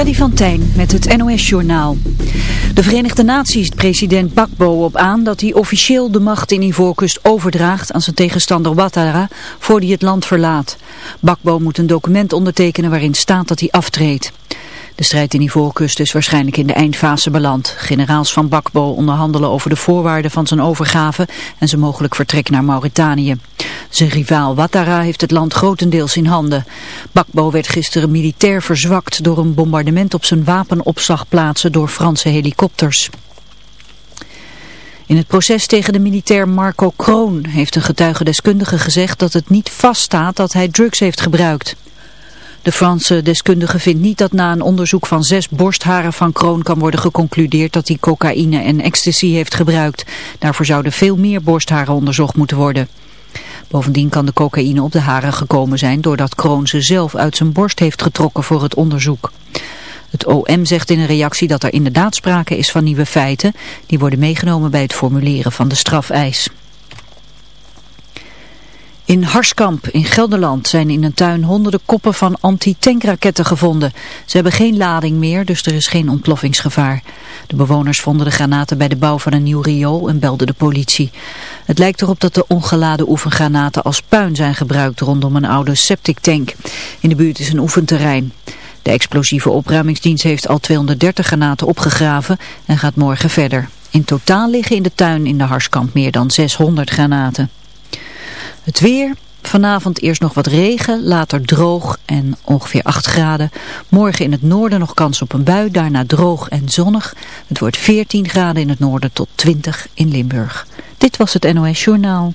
Freddy van Tijn met het NOS-journaal. De Verenigde Naties president Bakbo op aan dat hij officieel de macht in Ivoorkust overdraagt aan zijn tegenstander Ouattara voor hij het land verlaat. Bakbo moet een document ondertekenen waarin staat dat hij aftreedt. De strijd in Ivoorkust is waarschijnlijk in de eindfase beland. Generaals van Bakbo onderhandelen over de voorwaarden van zijn overgave en zijn mogelijk vertrek naar Mauritanië. Zijn rivaal Ouattara heeft het land grotendeels in handen. Bakbo werd gisteren militair verzwakt door een bombardement op zijn wapenopslagplaatsen door Franse helikopters. In het proces tegen de militair Marco Kroon heeft een getuigendeskundige gezegd dat het niet vaststaat dat hij drugs heeft gebruikt. De Franse deskundige vindt niet dat na een onderzoek van zes borstharen van Kroon kan worden geconcludeerd dat hij cocaïne en ecstasy heeft gebruikt. Daarvoor zouden veel meer borstharen onderzocht moeten worden. Bovendien kan de cocaïne op de haren gekomen zijn doordat Kroon ze zelf uit zijn borst heeft getrokken voor het onderzoek. Het OM zegt in een reactie dat er inderdaad sprake is van nieuwe feiten. Die worden meegenomen bij het formuleren van de strafeis. In Harskamp in Gelderland zijn in een tuin honderden koppen van anti-tankraketten gevonden. Ze hebben geen lading meer, dus er is geen ontploffingsgevaar. De bewoners vonden de granaten bij de bouw van een nieuw riool en belden de politie. Het lijkt erop dat de ongeladen oefengranaten als puin zijn gebruikt rondom een oude septic tank. In de buurt is een oefenterrein. De explosieve opruimingsdienst heeft al 230 granaten opgegraven en gaat morgen verder. In totaal liggen in de tuin in de Harskamp meer dan 600 granaten. Het weer, vanavond eerst nog wat regen, later droog en ongeveer 8 graden. Morgen in het noorden nog kans op een bui, daarna droog en zonnig. Het wordt 14 graden in het noorden tot 20 in Limburg. Dit was het NOS Journaal.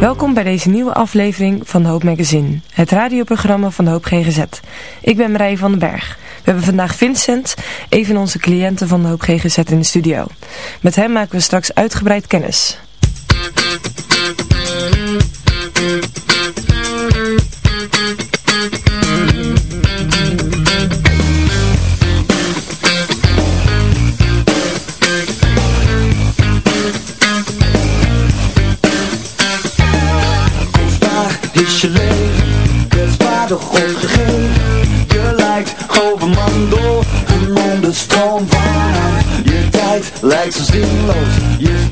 Welkom bij deze nieuwe aflevering van Hoop Magazine, het radioprogramma van Hoop GGZ. Ik ben Marije van den Berg. We hebben vandaag Vincent, een van onze cliënten van Hoop GGZ in de studio. Met hem maken we straks uitgebreid kennis. Lijkt zo zinloos Je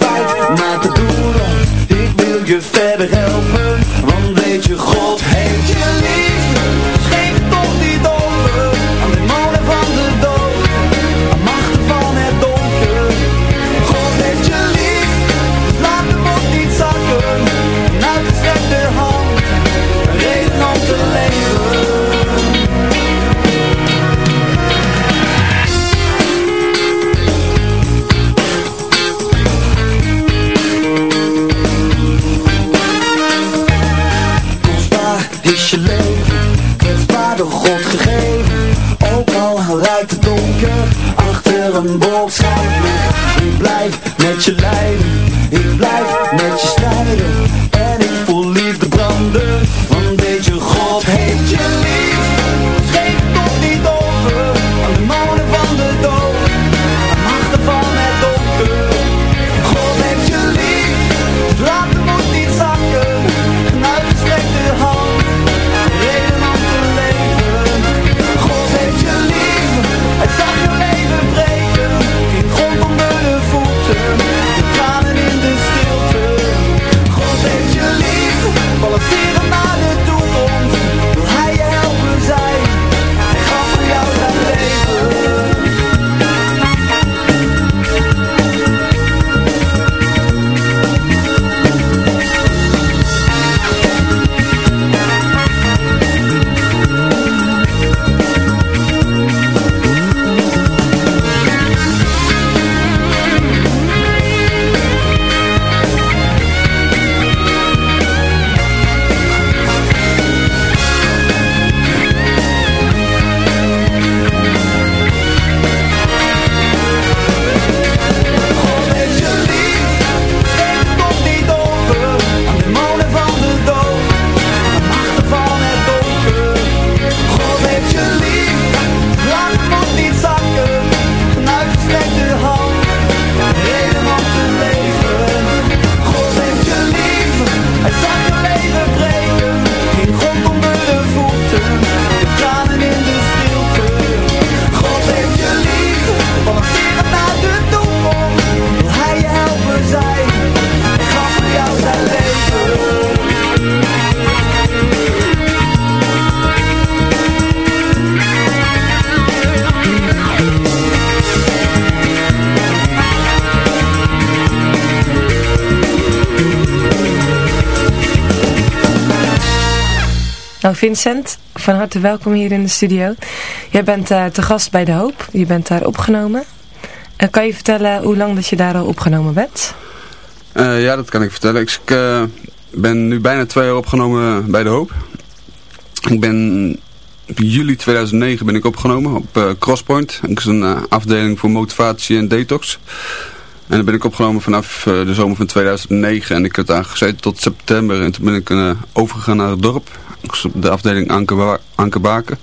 Lijkt het donker, achter een wolkschuim Ik blijf met je lijden, Vincent, van harte welkom hier in de studio. Jij bent uh, te gast bij De Hoop. Je bent daar opgenomen. Uh, kan je vertellen hoe lang dat je daar al opgenomen bent? Uh, ja, dat kan ik vertellen. Ik ben nu bijna twee jaar opgenomen bij De Hoop. Ik ben juli 2009 ben ik opgenomen op Crosspoint. Dat is een afdeling voor motivatie en detox. En dan ben ik opgenomen vanaf de zomer van 2009 en ik heb daar gezeten tot september. En toen ben ik overgegaan naar het dorp de afdeling Ankerbaken.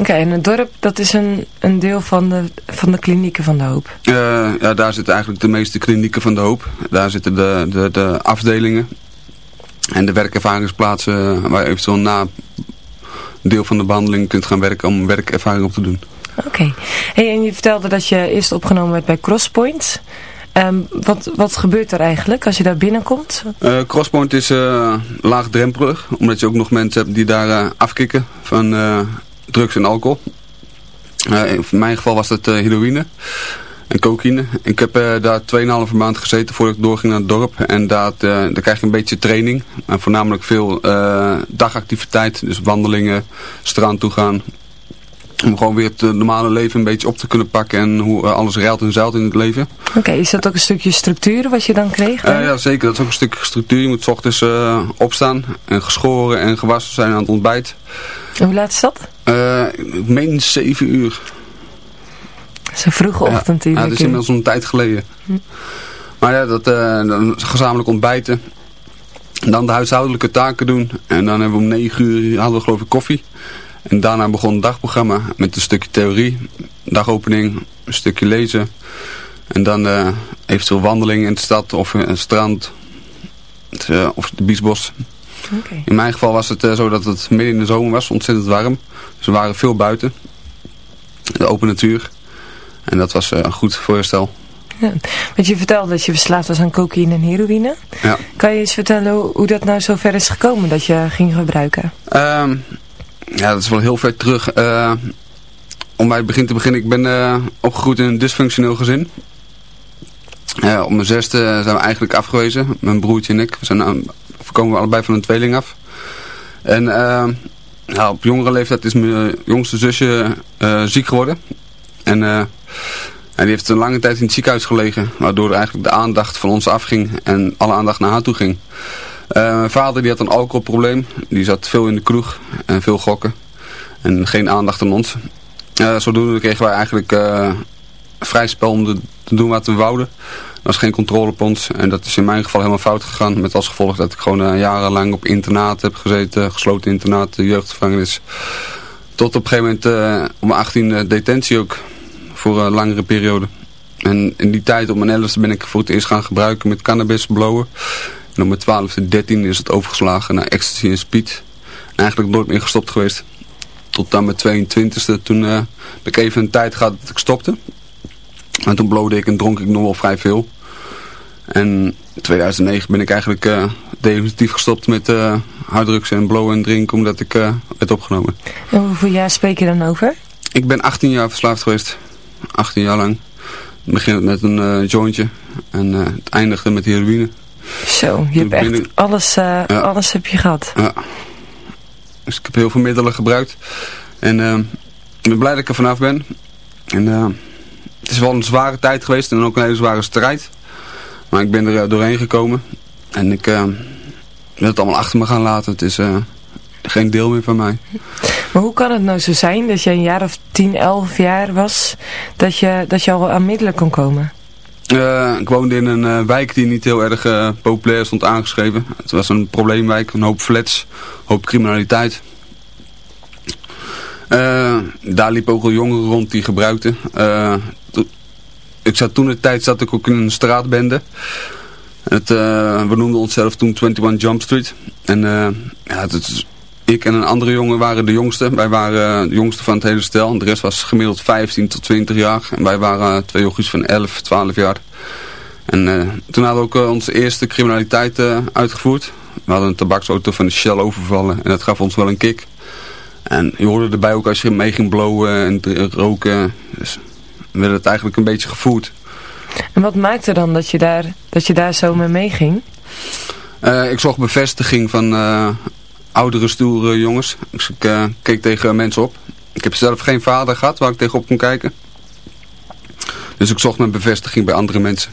Oké, en het dorp, dat is een, een deel van de, van de klinieken van de hoop? Uh, ja, daar zitten eigenlijk de meeste klinieken van de hoop. Daar zitten de, de, de afdelingen en de werkervaringsplaatsen waar je eventueel na deel van de behandeling kunt gaan werken om werkervaring op te doen. Oké. Hey, en je vertelde dat je eerst opgenomen werd bij Crosspoint. Um, wat, wat gebeurt er eigenlijk als je daar binnenkomt? Uh, Crosspoint is uh, laagdrempelig, omdat je ook nog mensen hebt die daar uh, afkicken van drugs en alcohol. in mijn geval was dat heroïne en cocaïne. Ik heb daar 2,5 maand gezeten voordat ik doorging naar het dorp. En daar, daar krijg je een beetje training. En voornamelijk veel dagactiviteit, dus wandelingen, strand toe gaan, om gewoon weer het eh, normale leven een beetje op te kunnen pakken en hoe eh, alles ruilt en zeilt in het leven. Oké, is dat ook een stukje structuur wat je dan kreeg? Uh, ja, zeker. Dat is ook een stukje structuur. Je moet s ochtends uh, opstaan en geschoren en gewassen zijn aan het ontbijt. hoe laat is dat? ik meen 7 uur. Dat is een vroege ochtend ja, ja, dat is inmiddels een tijd geleden. Hm. Maar ja, dat, dan gezamenlijk ontbijten. En dan de huishoudelijke taken doen. En dan hebben we om 9 uur hadden we geloof ik koffie. En daarna begon het dagprogramma met een stukje theorie, dagopening, een stukje lezen. En dan uh, eventueel wandeling in de stad of een strand uh, of de biesbos. Okay. In mijn geval was het uh, zo dat het midden in de zomer was, ontzettend warm. Dus we waren veel buiten, de open natuur. En dat was een goed voorstel. Ja, want je vertelde dat je verslaafd was aan cocaïne en heroïne. Ja. Kan je eens vertellen hoe dat nou zo ver is gekomen dat je ging gebruiken? Um, ja, dat is wel heel ver terug. Uh, om bij het begin te beginnen, ik ben uh, opgegroeid in een dysfunctioneel gezin. Uh, op mijn zesde zijn we eigenlijk afgewezen, mijn broertje en ik. We, zijn, we komen allebei van een tweeling af. En op jongere leeftijd is mijn jongste zusje ziek geworden. En die heeft een lange tijd in het ziekenhuis gelegen. Waardoor eigenlijk de aandacht van ons afging en alle aandacht naar haar toe ging. Uh, mijn vader die had een alcoholprobleem. Die zat veel in de kroeg en veel gokken. En geen aandacht aan ons. Uh, zodoende kregen wij eigenlijk uh, vrij spel om te doen wat we wouden. Er was geen controle op ons. En dat is in mijn geval helemaal fout gegaan. Met als gevolg dat ik gewoon jarenlang op internaat heb gezeten. Gesloten internaat, jeugdgevangenis. Tot op een gegeven moment om mijn 18 detentie ook. Voor een langere periode. En in die tijd op mijn 11e ben ik voor het eerst gaan gebruiken met cannabis, blowen. En op mijn 12 en 13 is het overgeslagen naar ecstasy en speed. En eigenlijk nooit meer gestopt geweest. Tot aan mijn 22e. Toen uh, ik even een tijd gehad dat ik stopte. En toen blode ik en dronk ik nog wel vrij veel. En in 2009 ben ik eigenlijk uh, definitief gestopt met uh, harddrugs en blowen en drinken. Omdat ik werd opgenomen. En hoeveel jaar spreek je dan over? Ik ben 18 jaar verslaafd geweest. 18 jaar lang. Het begint met een jointje. En het eindigde met heroïne. Zo, je hebt echt alles, uh, alles heb je gehad. Ja. Dus ik heb heel veel middelen gebruikt. En uh, ik ben blij dat ik er vanaf ben. En uh, het is wel een zware tijd geweest en ook een hele zware strijd. Maar ik ben er doorheen gekomen. En ik wil het allemaal achter me gaan laten. Het is geen deel meer van mij. Maar hoe kan het nou zo zijn dat je een jaar of 10, 11 jaar was, dat je, dat je al aan middelen kon komen? Uh, ik woonde in een uh, wijk die niet heel erg uh, populair stond aangeschreven. Het was een probleemwijk, een hoop flats, een hoop criminaliteit. daar liepen ook al jongeren rond die gebruikten. ik zat toen de tijd zat ik ook in een straatbende. Het, we noemden onszelf toen 21 Jump Street. En ja, het, ik en een andere jongen waren de jongste. Wij waren de jongste van het hele stel. De rest was gemiddeld 15 tot 20 jaar. En wij waren twee jochies van 11, 12 jaar. En uh, toen hadden we ook uh, onze eerste criminaliteit uh, uitgevoerd. We hadden een tabaksauto van de Shell overvallen. En dat gaf ons wel een kick. En je hoorde erbij ook als je mee ging blowen en roken. Dus we werden het eigenlijk een beetje gevoerd. En wat maakte dan dat je daar, dat je daar zo mee meeging? ik zocht bevestiging van oudere, stoere jongens. Dus ik keek tegen mensen op. Ik heb zelf geen vader gehad waar ik tegenop kon kijken. Dus ik zocht mijn bevestiging bij andere mensen.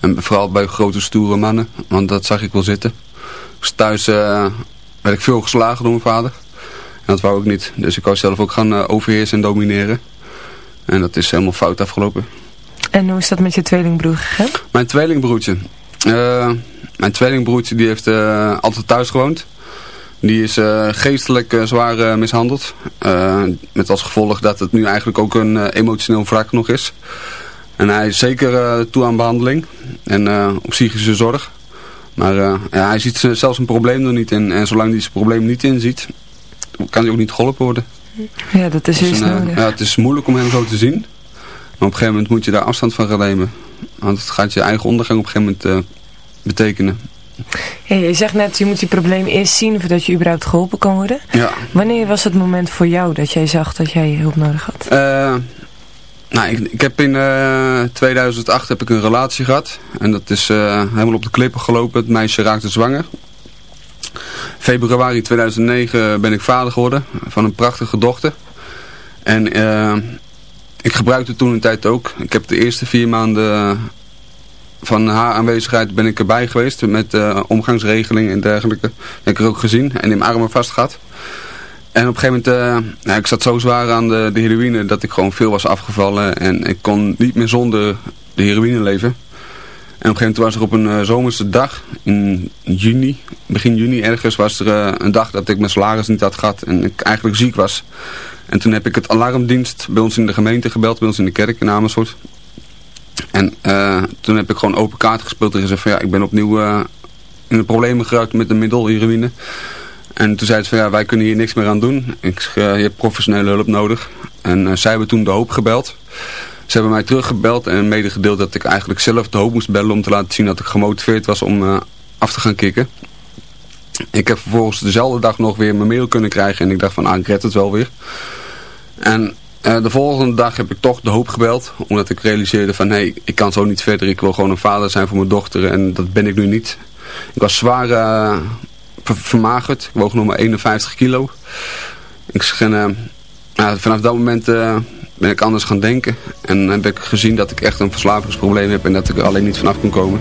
En vooral bij grote, stoere mannen. Want dat zag ik wel zitten. Dus thuis werd ik veel geslagen door mijn vader. En dat wou ik niet. Dus ik wou zelf ook gaan overheersen en domineren. En dat is helemaal fout afgelopen. En hoe is dat met je tweelingbroer gegaan? Mijn tweelingbroertje. Mijn tweelingbroertje die heeft altijd thuis gewoond. Die is uh, geestelijk zwaar mishandeld. met als gevolg dat het nu eigenlijk ook een emotioneel wrak nog is. En hij is zeker toe aan behandeling. En op psychische zorg. Maar ja, hij ziet zelfs een probleem er niet in. En zolang hij zijn probleem niet inziet, kan hij ook niet geholpen worden. Ja, dat is dus nodig. Ja, het is moeilijk om hem zo te zien. Maar op een gegeven moment moet je daar afstand van gaan nemen. Want het gaat je eigen ondergang op een gegeven moment betekenen. Ja, je zegt net, je moet die probleem eerst zien voordat je überhaupt geholpen kan worden. Ja. Wanneer was het moment voor jou dat jij zag dat jij hulp nodig had? Uh, nou, ik, ik, heb in uh, 2008 heb ik een relatie gehad. En dat is helemaal op de klippen gelopen. Het meisje raakte zwanger. Februari 2009 ben ik vader geworden van een prachtige dochter. En ik gebruikte toen een tijd ook. Ik heb de eerste vier maanden van haar aanwezigheid ben ik erbij geweest met uh, omgangsregelingen en dergelijke. Dat heb ik er ook gezien en in mijn armen vast gehad. En op een gegeven moment, uh, ja, ik zat zo zwaar aan de, de, heroïne dat ik gewoon veel was afgevallen. En ik kon niet meer zonder de heroïne leven. En op een gegeven moment was er op een uh, zomerse dag, in juni, begin juni ergens, was er een dag dat ik mijn salaris niet had gehad en ik eigenlijk ziek was. En toen heb ik het alarmdienst bij ons in de gemeente gebeld, bij ons in de kerk in Amersfoort. En uh, toen heb ik gewoon open kaart gespeeld en gezegd van ja, ik ben opnieuw uh, in de problemen geraakt met de middel, heroïne. En toen zei ze van ja, wij kunnen hier niks meer aan doen. Ik zeg, uh, je hebt professionele hulp nodig. En zij hebben toen de hoop gebeld. Ze hebben mij teruggebeld en medegedeeld dat ik eigenlijk zelf de hoop moest bellen om te laten zien dat ik gemotiveerd was om af te gaan kicken. Ik heb vervolgens dezelfde dag nog weer mijn mail kunnen krijgen en ik dacht van ah, ik red het wel weer. En uh, de volgende dag heb ik toch de hoop gebeld. Omdat ik realiseerde van, hé, ik kan zo niet verder. Ik wil gewoon een vader zijn voor mijn dochter. En dat ben ik nu niet. Ik was zwaar uh, vermagerd. Ik woog nog maar 51 kilo. Ik zeg, uh, vanaf dat moment ben ik anders gaan denken. En heb ik gezien dat ik echt een verslavingsprobleem heb. En dat ik er alleen niet vanaf kon komen.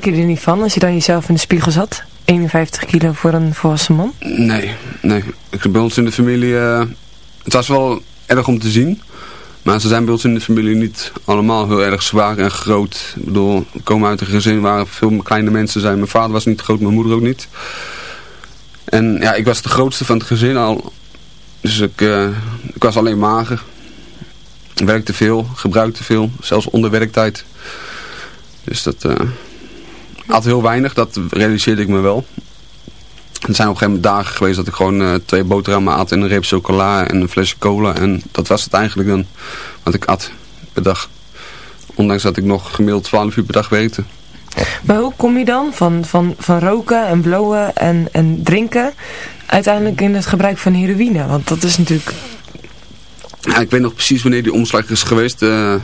Schrok je er niet van als je dan jezelf in de spiegel zat? 51 kilo voor een volwassen man? Nee, nee. Ik, bij ons in de familie... Uh, het was wel erg om te zien. Maar ze zijn bij ons in de familie niet allemaal heel erg zwaar en groot. Ik bedoel, we komen uit een gezin waar veel kleine mensen zijn. Mijn vader was niet groot, mijn moeder ook niet. En ja, ik was de grootste van het gezin al. Dus ik, uh, ik was alleen mager. Werkte veel, gebruikte veel. Zelfs onder werktijd. Dus dat... Uh, had heel weinig, dat realiseerde ik me wel. Er zijn op een gegeven moment dagen geweest dat ik gewoon uh, twee boterhammen at en een reep chocola en een flesje cola. En dat was het eigenlijk dan wat ik at per dag. Ondanks dat ik nog gemiddeld 12 uur per dag werkte. Maar hoe kom je dan van, van, van roken en blowen en, en drinken uiteindelijk in het gebruik van heroïne? Want dat is natuurlijk... Ja, ik weet nog precies wanneer die omslag is geweest. Uh,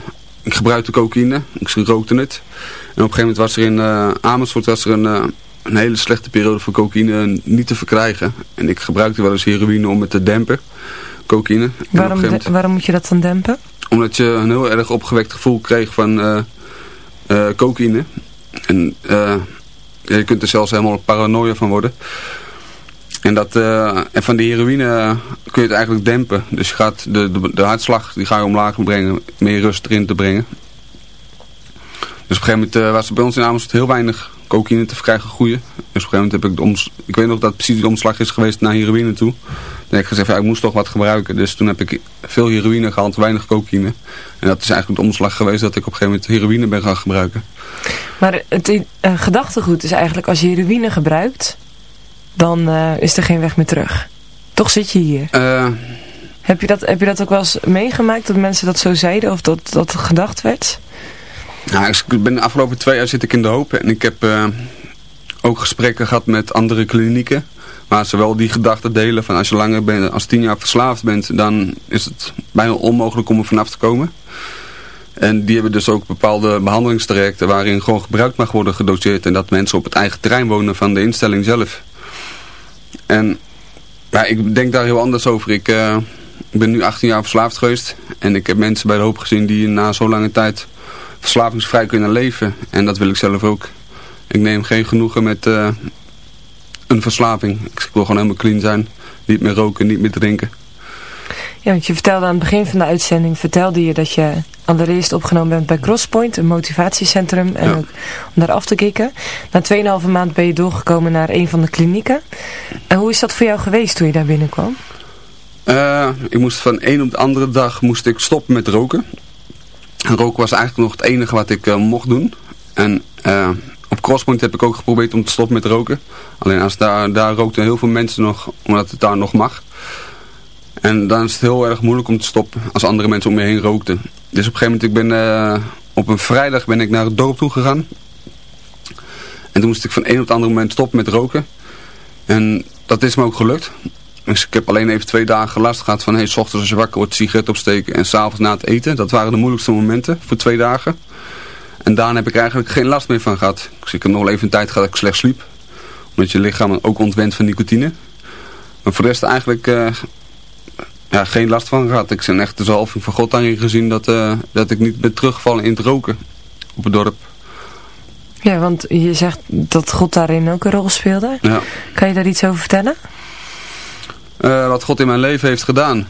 ik gebruikte cocaïne, ik rookte het. En op een gegeven moment was er in uh, Amersfoort was er een, uh, een hele slechte periode voor cocaïne niet te verkrijgen. En ik gebruikte wel eens heroïne om het te dempen, cocaïne. Waarom, waarom moet je dat dan dempen? Omdat je een heel erg opgewekt gevoel kreeg van uh, cocaïne. En je kunt er zelfs helemaal paranoia van worden. En, dat, en van de heroïne kun je het eigenlijk dempen. Dus je gaat de, de, de hartslag die ga je omlaag brengen, meer rust erin te brengen. Dus op een gegeven moment was er bij ons in Amersfoort heel weinig cocaïne te verkrijgen groeien. Dus op een gegeven moment heb ik de oms ik weet nog dat precies de omslag is geweest naar heroïne toe. Toen heb ik gezegd, ja, ik moest toch wat gebruiken. Dus toen heb ik veel heroïne gehad, weinig cocaïne. En dat is eigenlijk de omslag geweest dat ik op een gegeven moment heroïne ben gaan gebruiken. Maar het uh, gedachtegoed is eigenlijk, als je heroïne gebruikt, dan uh, is er geen weg meer terug. Toch zit je hier. Uh, heb, je dat, heb je dat ook wel eens meegemaakt, dat mensen dat zo zeiden of dat dat gedacht werd? Nou, ik ben de afgelopen twee jaar zit ik in de hoop en ik heb uh, ook gesprekken gehad met andere klinieken. Waar ze wel die gedachte delen van als je langer bent, als tien jaar verslaafd bent, dan is het bijna onmogelijk om er vanaf te komen. En die hebben dus ook bepaalde behandelingstrajecten waarin gewoon gebruik mag worden gedoseerd. En dat mensen op het eigen terrein wonen van de instelling zelf. En ja, ik denk daar heel anders over. Ik, ik ben nu 18 jaar verslaafd geweest. En ik heb mensen bij de hoop gezien die na zo'n lange tijd verslavingsvrij kunnen leven. En dat wil ik zelf ook. Ik neem geen genoegen met uh, een verslaving. Ik wil gewoon helemaal clean zijn. Niet meer roken, niet meer drinken. Ja, want je vertelde aan het begin van de uitzending, vertelde je dat je allereerst opgenomen bent bij Crosspoint, een motivatiecentrum, en ook om daar af te kicken. Na 2,5 maand ben je doorgekomen naar een van de klinieken. En hoe is dat voor jou geweest toen je daar binnenkwam? Uh, ik moest van een op de andere dag moest ik stoppen met roken. Roken was eigenlijk nog het enige wat ik uh, mocht doen. En uh, op Crosspoint heb ik ook geprobeerd om te stoppen met roken. Alleen als daar, daar rookten heel veel mensen nog, omdat het daar nog mag. En dan is het heel erg moeilijk om te stoppen als andere mensen om je heen rookten. Dus op een gegeven moment, ik ben, uh, op een vrijdag ben ik naar het dorp toe gegaan. En toen moest ik van een op het andere moment stoppen met roken. En dat is me ook gelukt. Dus ik heb alleen even twee dagen last gehad van, hey, s ochtends als je wakker wordt, sigaret opsteken en s'avonds na het eten. Dat waren de moeilijkste momenten voor twee dagen. En daarna heb ik eigenlijk geen last meer van gehad. Dus ik heb nog wel even een tijd gehad dat ik slecht sliep. Omdat je lichaam ook ontwent van nicotine. Maar voor de rest eigenlijk uh, ja, geen last van gehad. Ik ben echt de zalving van God je gezien dat, uh, dat ik niet ben teruggevallen in het roken op het dorp. Ja, want je zegt dat God daarin ook een rol speelde. Ja. Kan je daar iets over vertellen? Uh, wat God in mijn leven heeft gedaan.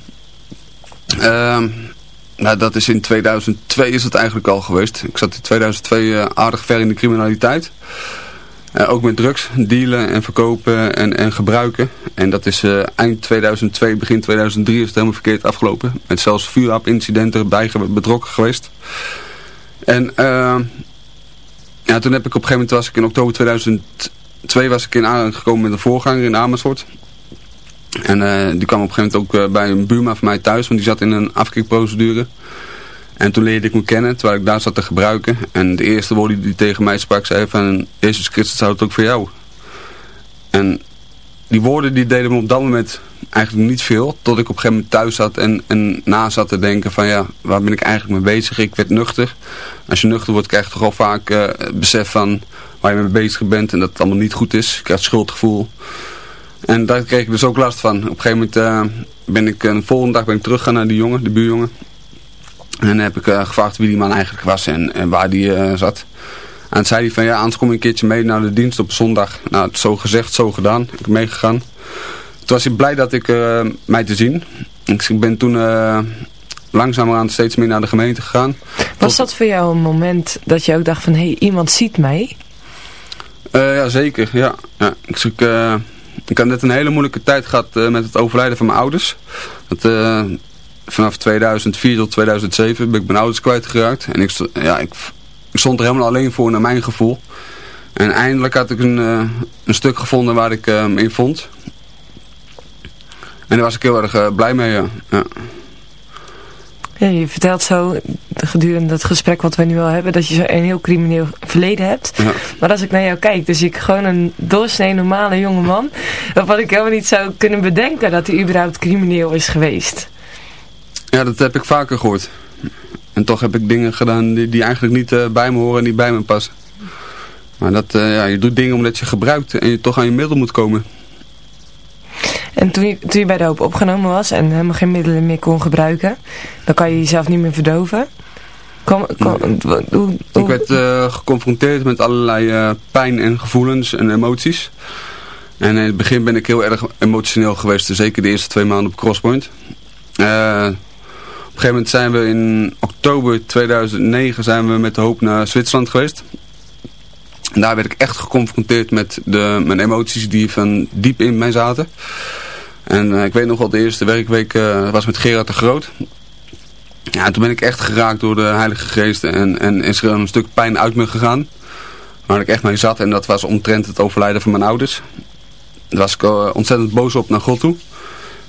Uh, nou, dat is in 2002 is het eigenlijk al geweest. Ik zat in 2002 uh, aardig ver in de criminaliteit. Uh, ook met drugs, dealen en verkopen en, en gebruiken. En dat is eind 2002, begin 2003 is het helemaal verkeerd afgelopen. Met zelfs vuurwapincidenten erbij betrokken geweest. En uh, ja, toen heb ik op een gegeven moment, was ik in oktober 2002 was ik in met een voorganger in Amersfoort. En die kwam op een gegeven moment ook bij een buurman van mij thuis, want die zat in een afkikprocedure. En toen leerde ik me kennen, terwijl ik daar zat te gebruiken. En de eerste woorden die tegen mij sprak, zei van... Jezus Christus houdt het ook voor jou. En die woorden die deden me op dat moment eigenlijk niet veel. Tot ik op een gegeven moment thuis zat en, en na zat te denken van... Ja, waar ben ik eigenlijk mee bezig? Ik werd nuchter. Als je nuchter wordt, krijg je toch al vaak het besef van... waar je mee bezig bent en dat het allemaal niet goed is. Je krijgt schuldgevoel. En daar kreeg ik dus ook last van. Op een gegeven moment uh, ben ik... een volgende dag ben ik teruggegaan naar die jongen, de buurjongen. En dan heb ik uh, gevraagd wie die man eigenlijk was en, en waar die uh, zat. En toen zei hij van ja, anders kom je een keertje mee naar de dienst op zondag. Nou, zo gezegd, zo gedaan. Ik ben meegegaan. Toen was hij blij dat ik mij te zien. Ik ben toen langzamerhand steeds meer naar de gemeente gegaan. Was dat voor jou een moment dat je ook dacht van, hé, hey, iemand ziet mij? Ja, zeker. Ja. ja. Ik, ik, uh, had net een hele moeilijke tijd gehad uh, met het overlijden van mijn ouders. Dat, vanaf 2004 tot 2007 ben ik mijn ouders kwijtgeraakt. En ik, ja, ik, stond er helemaal alleen voor naar mijn gevoel. En eindelijk had ik een, een stuk gevonden waar ik me in vond. En daar was ik heel erg blij mee, ja. Ja, je vertelt zo gedurende het gesprek wat we nu al hebben, dat je een heel crimineel verleden hebt. Ja. Maar als ik naar jou kijk, dus ik gewoon een doorsnee normale jonge man, waarvan ik helemaal niet zou kunnen bedenken dat hij überhaupt crimineel is geweest. Ja, dat heb ik vaker gehoord. En toch heb ik dingen gedaan die, die eigenlijk niet uh, bij me horen en niet bij me passen. Maar dat, uh, ja, je doet dingen omdat je gebruikt en je toch aan je middel moet komen. En toen je, toen je bij de hoop opgenomen was en helemaal geen middelen meer kon gebruiken, dan kan je jezelf niet meer verdoven. Kom, kom, hoe, Ik werd uh, geconfronteerd met allerlei uh, pijn en gevoelens en emoties. En in het begin ben ik heel erg emotioneel geweest, zeker de eerste twee maanden op Crosspoint. Uh, op een gegeven moment zijn we in oktober 2009 zijn we met de hoop naar Zwitserland geweest. Daar werd ik echt geconfronteerd met de, mijn emoties die van diep in mij zaten. En uh, ik weet nog wel, de eerste werkweek uh, was met Gerard de Groot. Ja, toen ben ik echt geraakt door de Heilige Geest en, en is er een stuk pijn uit me gegaan. Waar ik echt mee zat en dat was omtrent het overlijden van mijn ouders. Daar was ik uh, ontzettend boos op naar God toe.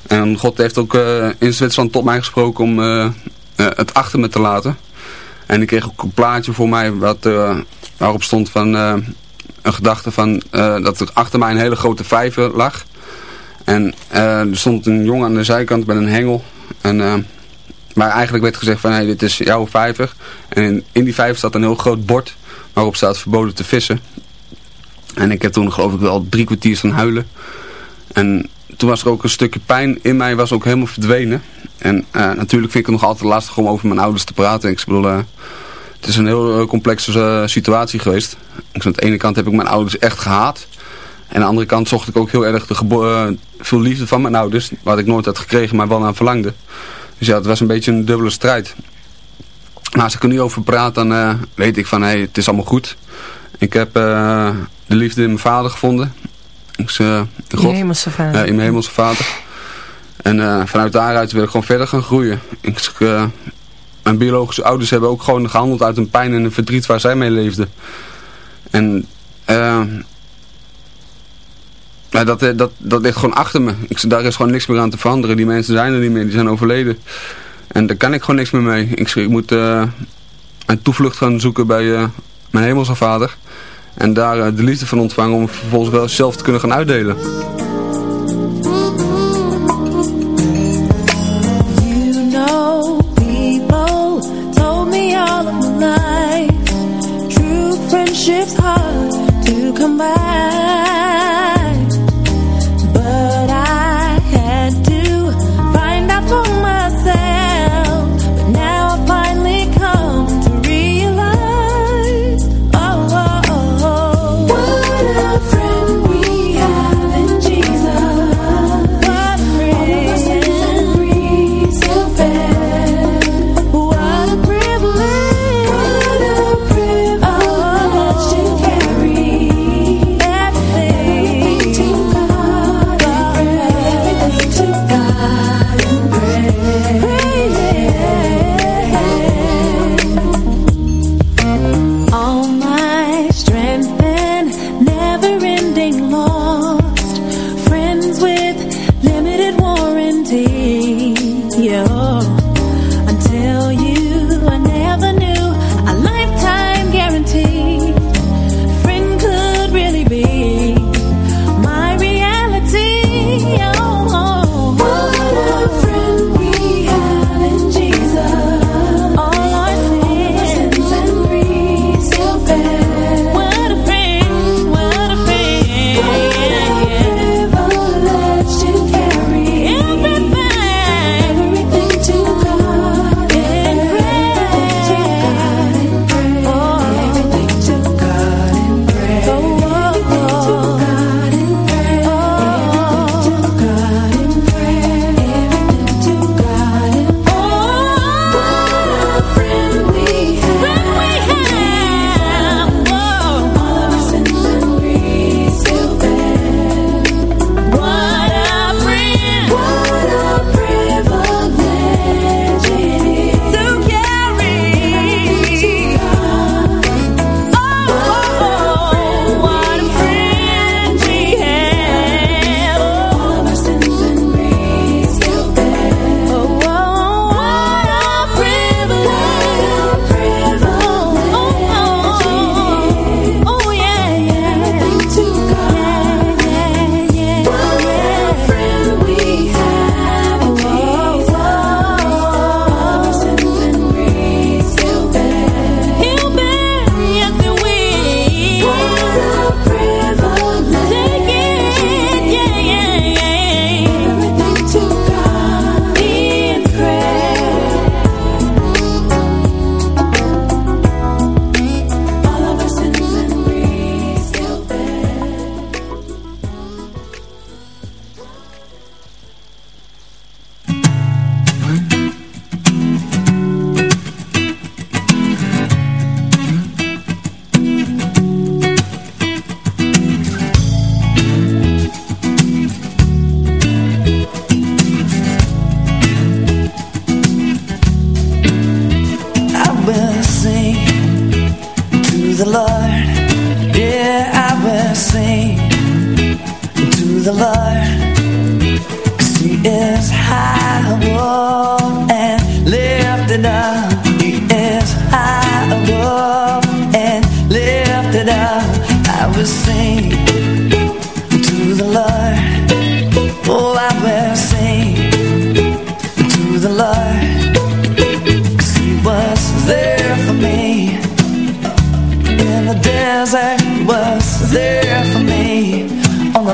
En God heeft ook in Zwitserland tot mij gesproken om het achter me te laten. En ik kreeg ook een plaatje voor mij wat, waarop stond van een gedachte van dat er achter mij een hele grote vijver lag. En er stond een jongen aan de zijkant met een hengel. En, maar eigenlijk werd gezegd van, hey, dit is jouw vijver. En in, die vijver staat een heel groot bord waarop staat verboden te vissen. En ik heb toen geloof ik wel drie kwartier van huilen. En toen was er ook een stukje pijn in mij, was ook helemaal verdwenen. En uh, natuurlijk vind ik het nog altijd lastig om over mijn ouders te praten. Ik bedoel, het is een heel complexe situatie geweest. Aan de ene kant heb ik mijn ouders echt gehaat. En aan de andere kant zocht ik ook heel erg de veel liefde van mijn ouders. Wat ik nooit had gekregen, maar wel aan verlangde. Dus ja, het was een beetje een dubbele strijd. Maar als ik er nu over praat, dan weet ik van, hé, hey, het is allemaal goed. Ik heb de liefde in mijn vader gevonden. God, in mijn hemelse vader. in mijn hemelse vader. En vanuit daaruit wil ik gewoon verder gaan groeien. Ik, mijn biologische ouders hebben ook gewoon gehandeld uit een pijn en een verdriet waar zij mee leefden. En ja, dat, eh, dat, dat ligt gewoon achter me. Ik, daar is gewoon niks meer aan te veranderen. Die mensen zijn er niet meer, die zijn overleden. En daar kan ik gewoon niks meer mee. Ik, ik moet een toevlucht gaan zoeken bij mijn hemelse vader. En daar uh, de liefde van ontvangen om vervolgens wel zelf te kunnen gaan uitdelen.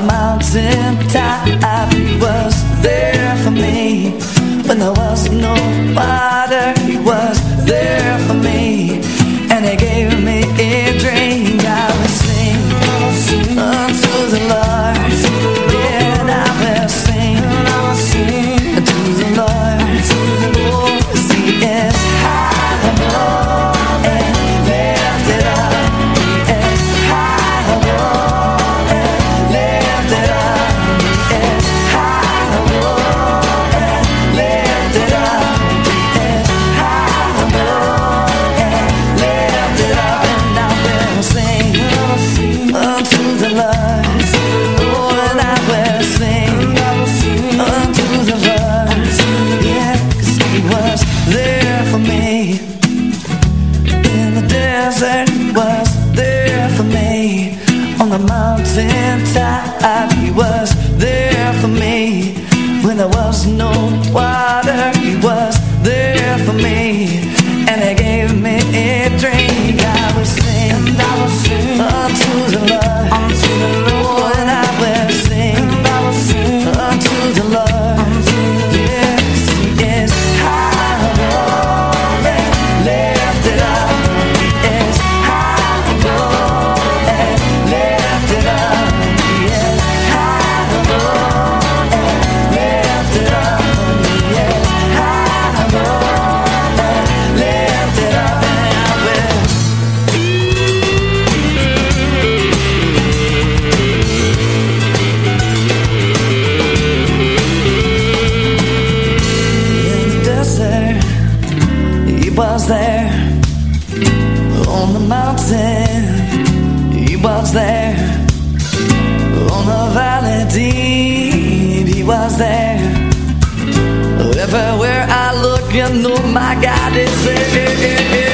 mountain top. Was was there on the mountain. He was there on the valley deep. He was there everywhere I look. You know my God is there.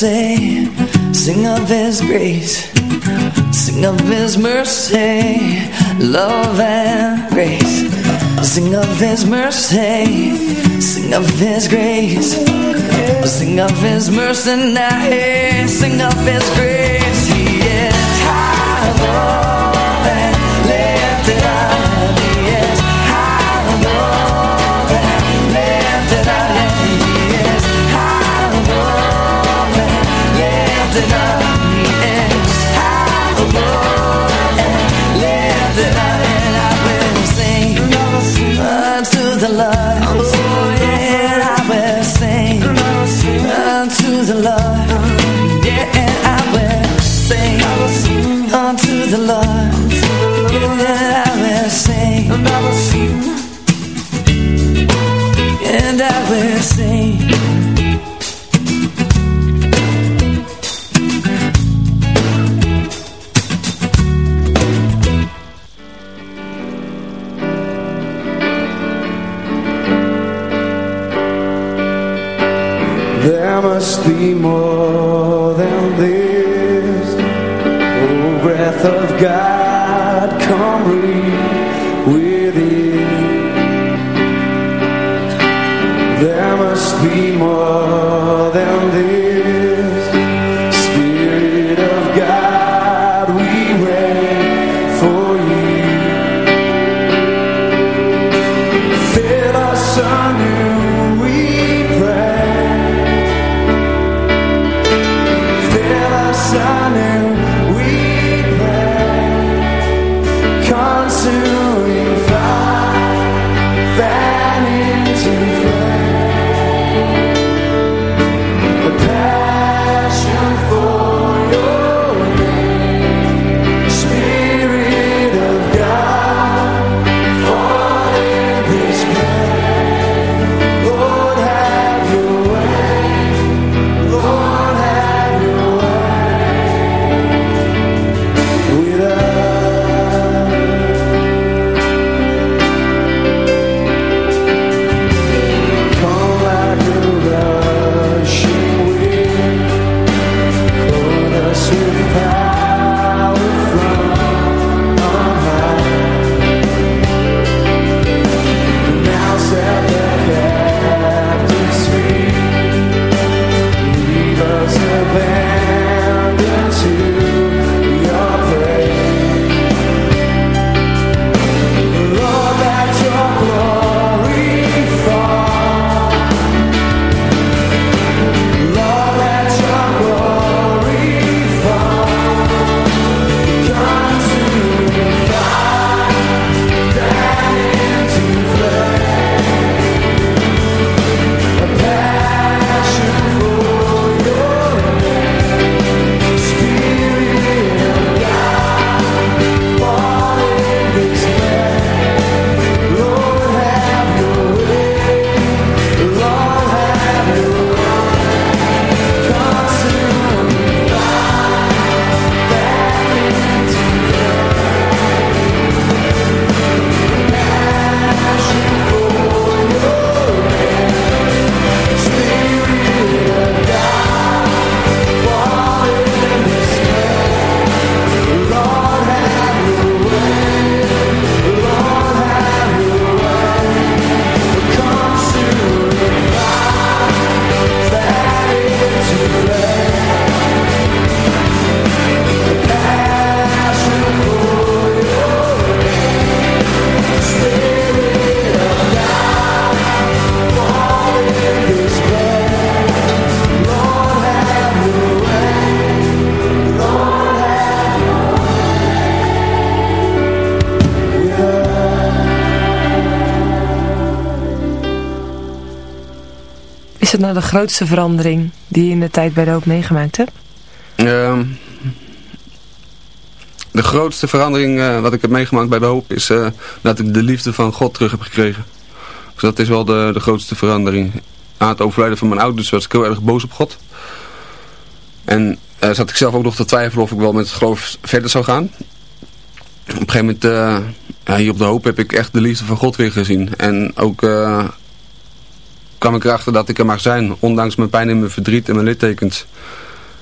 say Sing of His grace Sing of His mercy Love and grace. Sing of His mercy Sing of His grace. Sing of His mercy now Sing of His grace. Is het nou de grootste verandering die je in de tijd bij de hoop meegemaakt hebt? Uh, de grootste verandering uh, wat ik heb meegemaakt bij de hoop is uh, dat ik de liefde van God terug heb gekregen. Dus dat is wel de, de grootste verandering. Na het overlijden van mijn ouders was ik heel erg boos op God. En uh, zat ik zelf ook nog te twijfelen of ik wel met het geloof verder zou gaan. Op een gegeven moment, hier op de hoop heb ik echt de liefde van God weer gezien. En ook kwam ik erachter dat ik er mag zijn. Ondanks mijn pijn en mijn verdriet en mijn littekens.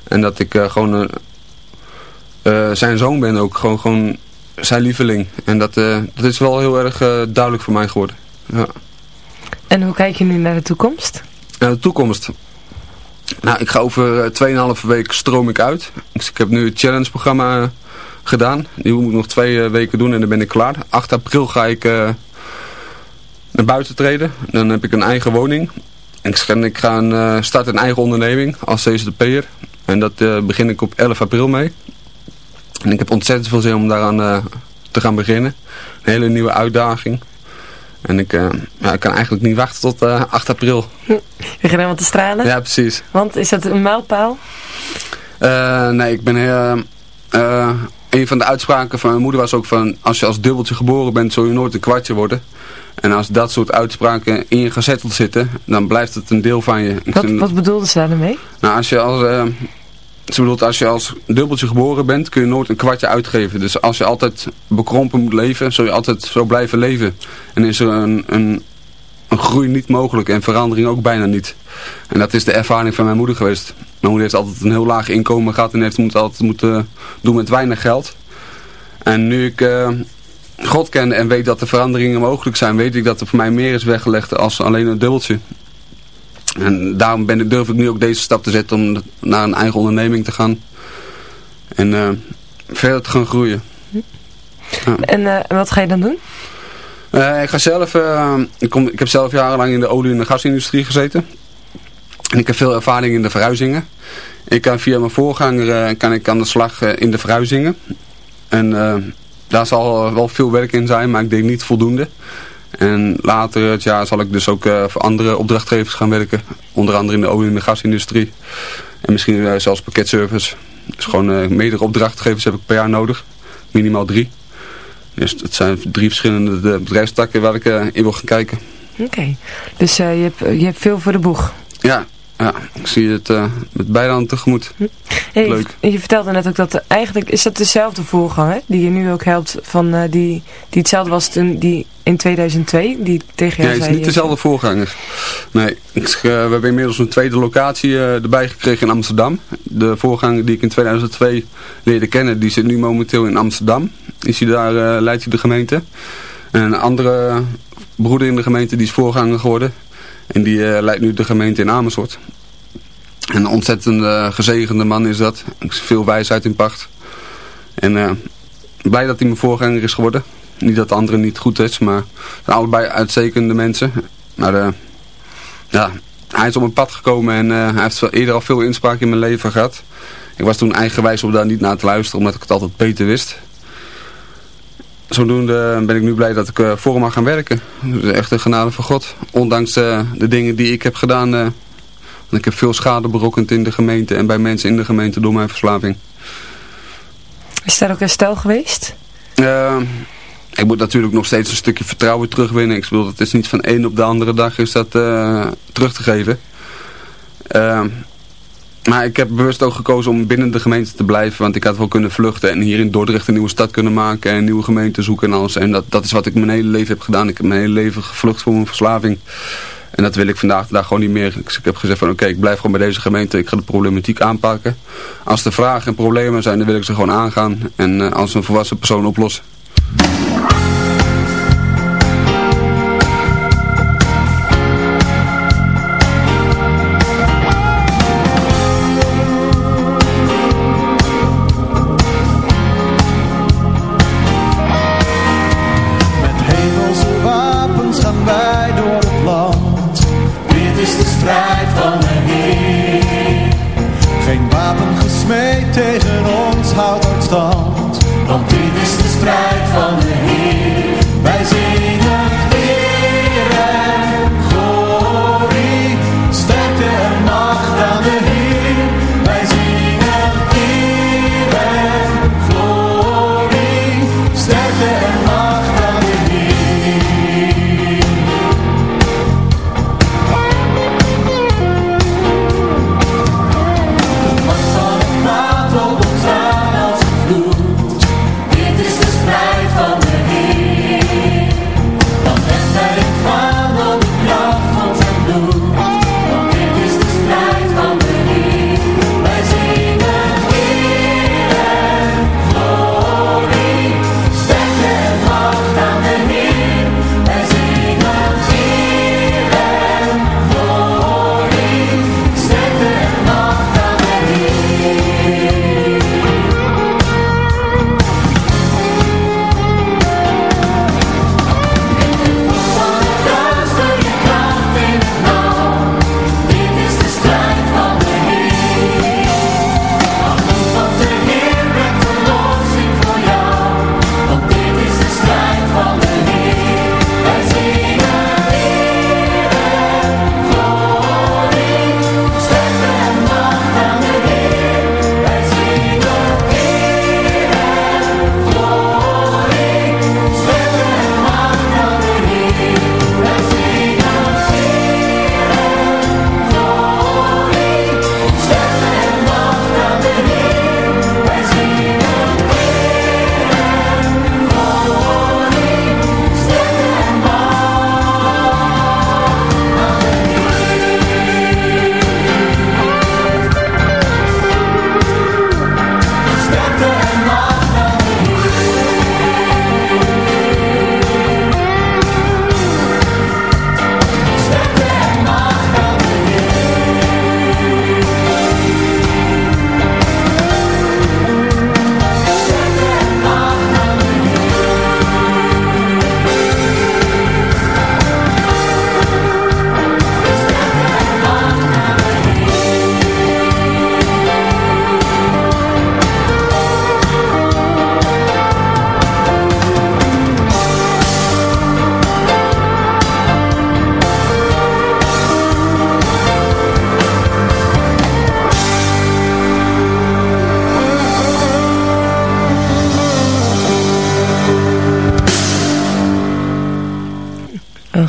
En dat ik uh, gewoon uh, zijn zoon ben ook. Gewoon, gewoon zijn lieveling. En dat, dat is wel heel erg duidelijk voor mij geworden. Ja. En hoe kijk je nu naar de toekomst? Naar de toekomst? Nou, ik ga over 2,5 week stroom ik uit. Dus ik heb nu het challenge programma gedaan. Die moet ik nog twee weken doen en dan ben ik klaar. 8 april ga ik naar buiten treden. Dan heb ik een eigen woning. En ik ga een, uh, start een eigen onderneming als CZP'er. En dat uh, begin ik op 11 april mee. En ik heb ontzettend veel zin om daaraan uh, te gaan beginnen. Een hele nieuwe uitdaging. En ik, ja, ik kan eigenlijk niet wachten tot 8 april. Je gaat helemaal te stralen? Ja, precies. Want is dat een mijlpaal? nee, ik ben heel... een van de uitspraken van mijn moeder was ook van... Als je als dubbeltje geboren bent, zul je nooit een kwartje worden. En als dat soort uitspraken in je gezetteld zitten, dan blijft het een deel van je. Wat, wat bedoelde ze daarmee? Nou, als je als, uh, ze bedoelt, als je als dubbeltje geboren bent, kun je nooit een kwartje uitgeven. Dus als je altijd bekrompen moet leven, zul je altijd zo blijven leven. En is er een, een een groei niet mogelijk en verandering ook bijna niet. En dat is de ervaring van mijn moeder geweest. Mijn moeder heeft altijd een heel laag inkomen gehad en heeft het altijd moeten doen met weinig geld. En nu ik uh, God ken en weet dat er veranderingen mogelijk zijn, weet ik dat er voor mij meer is weggelegd als alleen een dubbeltje. En daarom ben ik, durf ik nu ook deze stap te zetten om naar een eigen onderneming te gaan. En uh, verder te gaan groeien. Ja. En uh, wat ga je dan doen? Uh, ik ga zelf, ik, kom, ik heb zelf jarenlang in de olie- en de gasindustrie gezeten. En ik heb veel ervaring in de verhuizingen. Ik kan via mijn voorganger kan ik aan de slag in de verhuizingen. En daar zal wel veel werk in zijn, maar ik denk niet voldoende. En later het jaar zal ik dus ook uh, voor andere opdrachtgevers gaan werken. Onder andere in de olie- en de gasindustrie. En misschien uh, zelfs pakketservice. Dus gewoon uh, meerdere opdrachtgevers heb ik per jaar nodig. Minimaal drie. Dus het zijn drie verschillende bedrijfstakken waar ik in wil gaan kijken. Oké, dus je, hebt, je hebt veel voor de boeg. Ja, ja, ik zie het uh, met beide handen tegemoet. Hey, Leuk. Je, je vertelde net ook dat eigenlijk is dat dezelfde voorganger die je nu ook helpt van uh, die, die hetzelfde was toen die in 2002 die tegen jou ja, zei. het is niet dezelfde voorganger. Nee, ik, uh, we hebben inmiddels een tweede locatie erbij gekregen in Amsterdam. De voorganger die ik in 2002 leerde kennen, die zit nu momenteel in Amsterdam. Is hij daar leidt hij de gemeente. En een andere broeder in de gemeente die is voorganger geworden. En die uh, leidt nu de gemeente in Amersfoort. En een ontzettend uh, gezegende man is dat. Veel wijsheid in pacht. En uh, blij dat hij mijn voorganger is geworden. Niet dat de andere niet goed is, maar het zijn allebei uitstekende mensen. Maar ja, hij is op mijn pad gekomen en hij heeft eerder al veel inspraak in mijn leven gehad. Ik was toen eigenwijs om daar niet naar te luisteren, omdat ik het altijd beter wist zodoende ben ik nu blij dat ik uh, voor hem mag gaan werken. Dat is echt een genade van God. Ondanks uh, de dingen die ik heb gedaan. Uh, ik heb veel schade berokkend in de gemeente en bij mensen in de gemeente door mijn verslaving. Is daar ook herstel geweest? ik moet natuurlijk nog steeds een stukje vertrouwen terugwinnen. Ik bedoel, het is niet van één op de andere dag is dat terug te geven. Maar ik heb bewust ook gekozen om binnen de gemeente te blijven. Want ik had wel kunnen vluchten en hier in Dordrecht een nieuwe stad kunnen maken. En een nieuwe gemeente zoeken en alles. En dat, dat is wat ik mijn hele leven heb gedaan. Ik heb mijn hele leven gevlucht voor mijn verslaving. En dat wil ik vandaag de dag gewoon niet meer. Dus ik heb gezegd van oké, ik blijf gewoon bij deze gemeente. Ik ga de problematiek aanpakken. Als er vragen en problemen zijn, dan wil ik ze gewoon aangaan. En uh, als een volwassen persoon oplossen.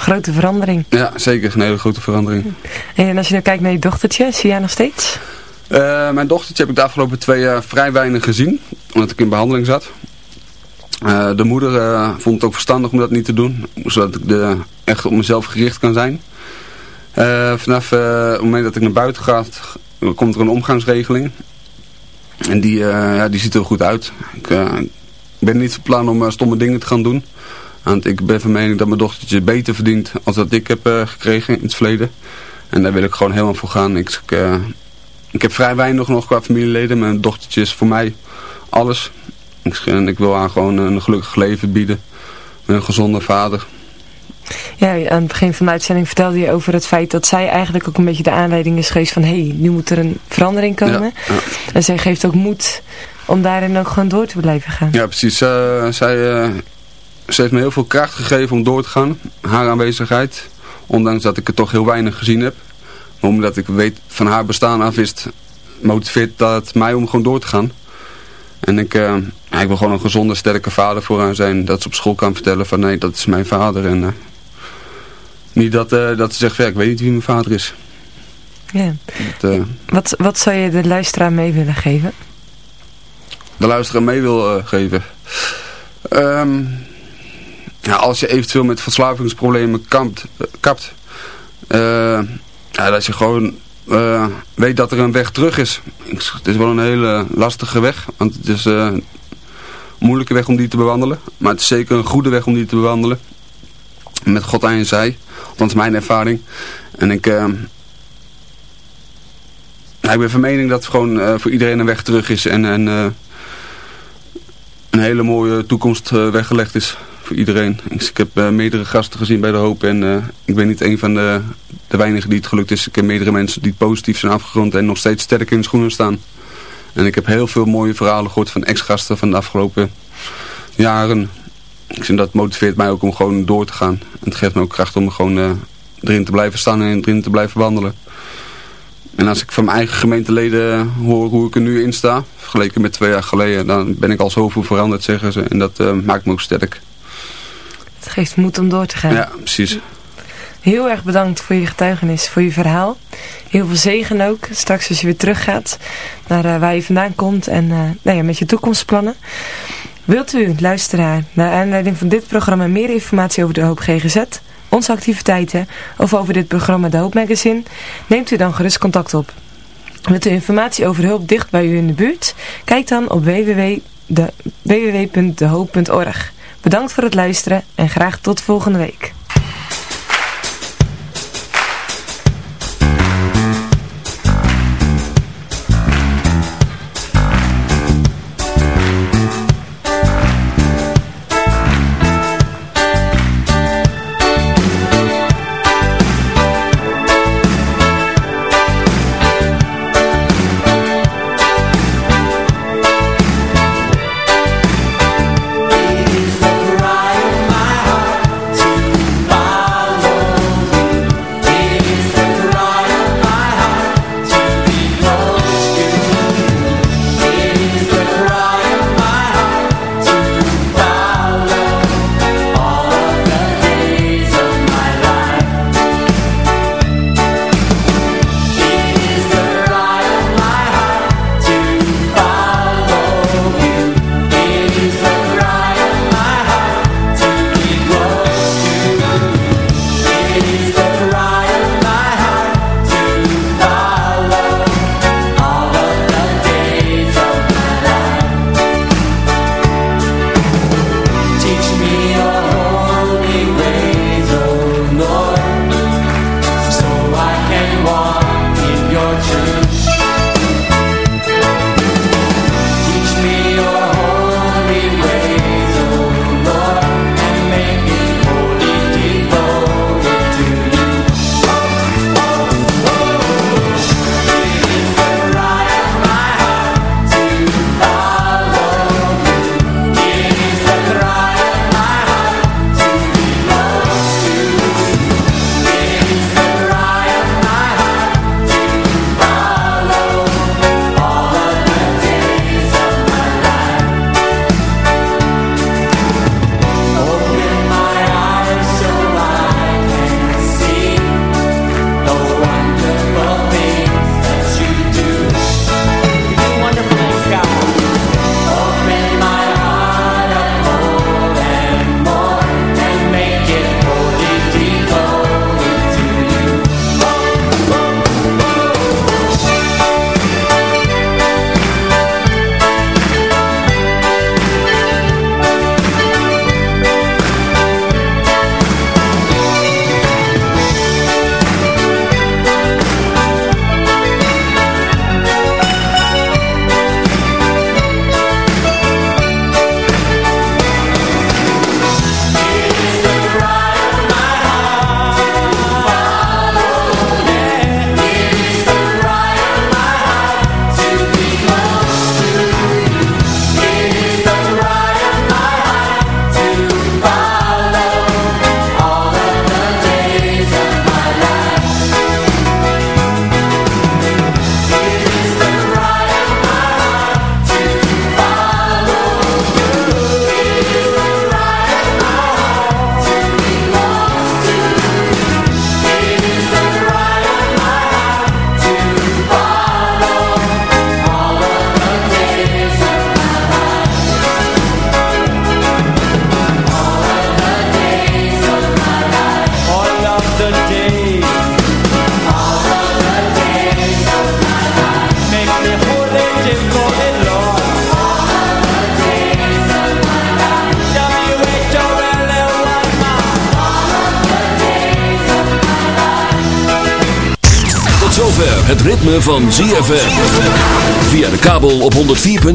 Grote verandering. Ja, zeker. Een hele grote verandering. En als je nu kijkt naar je dochtertje, zie jij nog steeds? Uh, mijn dochtertje heb ik de afgelopen twee jaar vrij weinig gezien. Omdat ik in behandeling zat. Uh, de moeder uh, vond het ook verstandig om dat niet te doen. Zodat ik de, echt op mezelf gericht kan zijn. vanaf het moment dat ik naar buiten ga, komt er een omgangsregeling. En die, ja, die ziet er goed uit. Ik ben niet van plan om stomme dingen te gaan doen. Want ik ben van mening dat mijn dochtertje beter verdient als dat ik heb gekregen in het verleden. En daar wil ik gewoon helemaal voor gaan. Ik, ik heb vrij weinig nog qua familieleden. Mijn dochtertje is voor mij alles. En ik wil haar gewoon een gelukkig leven bieden. Een gezonde vader. Ja, aan het begin van de uitzending vertelde je over het feit dat zij eigenlijk ook een beetje de aanleiding is geweest van... hé, hey, nu moet er een verandering komen. Ja, ja. En zij geeft ook moed om daarin ook gewoon door te blijven gaan. Ja, precies. Uh, zij, uh, ze heeft me heel veel kracht gegeven om door te gaan. Haar aanwezigheid. Ondanks dat ik het toch heel weinig gezien heb omdat ik weet van haar bestaan af is het motiveert dat mij om gewoon door te gaan. En ik, uh, ik wil gewoon een gezonde, sterke vader voor haar zijn. Dat ze op school kan vertellen van nee, dat is mijn vader. En uh, niet dat, uh, dat ze zegt, ja, ik weet niet wie mijn vader is. Ja. Dat, wat, wat zou je de luisteraar mee willen geven? De luisteraar mee wil geven? Um, ja, als je eventueel met verslavingsproblemen kampt, kapt... Ja, dat je gewoon uh, weet dat er een weg terug is. Het is wel een hele lastige weg, want het is een moeilijke weg om die te bewandelen. Maar het is zeker een goede weg om die te bewandelen. Met God aan je zij, althans mijn ervaring. En ik, ja, ik ben van mening dat gewoon voor iedereen een weg terug is en, en een hele mooie toekomst weggelegd is voor iedereen. Ik, heb uh, meerdere gasten gezien bij de hoop en uh, ik ben niet een van de, de weinigen die het gelukt is. Ik heb meerdere mensen die positief zijn afgerond en nog steeds sterk in de schoenen staan. En ik heb heel veel mooie verhalen gehoord van ex-gasten van de afgelopen jaren. Ik vind dat motiveert mij ook om gewoon door te gaan. En het geeft me ook kracht om gewoon uh, erin te blijven staan en erin te blijven wandelen. En als ik van mijn eigen gemeenteleden hoor hoe ik er nu in sta, vergeleken met twee jaar geleden, dan ben ik al zoveel veranderd, zeggen ze. En dat maakt me ook sterk. Het geeft moed om door te gaan. Ja, precies. Heel erg bedankt voor je getuigenis, voor je verhaal. Heel veel zegen ook, straks als je weer teruggaat naar uh, waar je vandaan komt en uh, nou ja, met je toekomstplannen. Wilt u, luisteraar, naar aanleiding van dit programma meer informatie over de Hoop GGZ, onze activiteiten of over dit programma De Hoop Magazine, neemt u dan gerust contact op. Wilt u informatie over hulp dicht bij u in de buurt? Kijk dan op www.dehoop.org. Bedankt voor het luisteren en graag tot volgende week.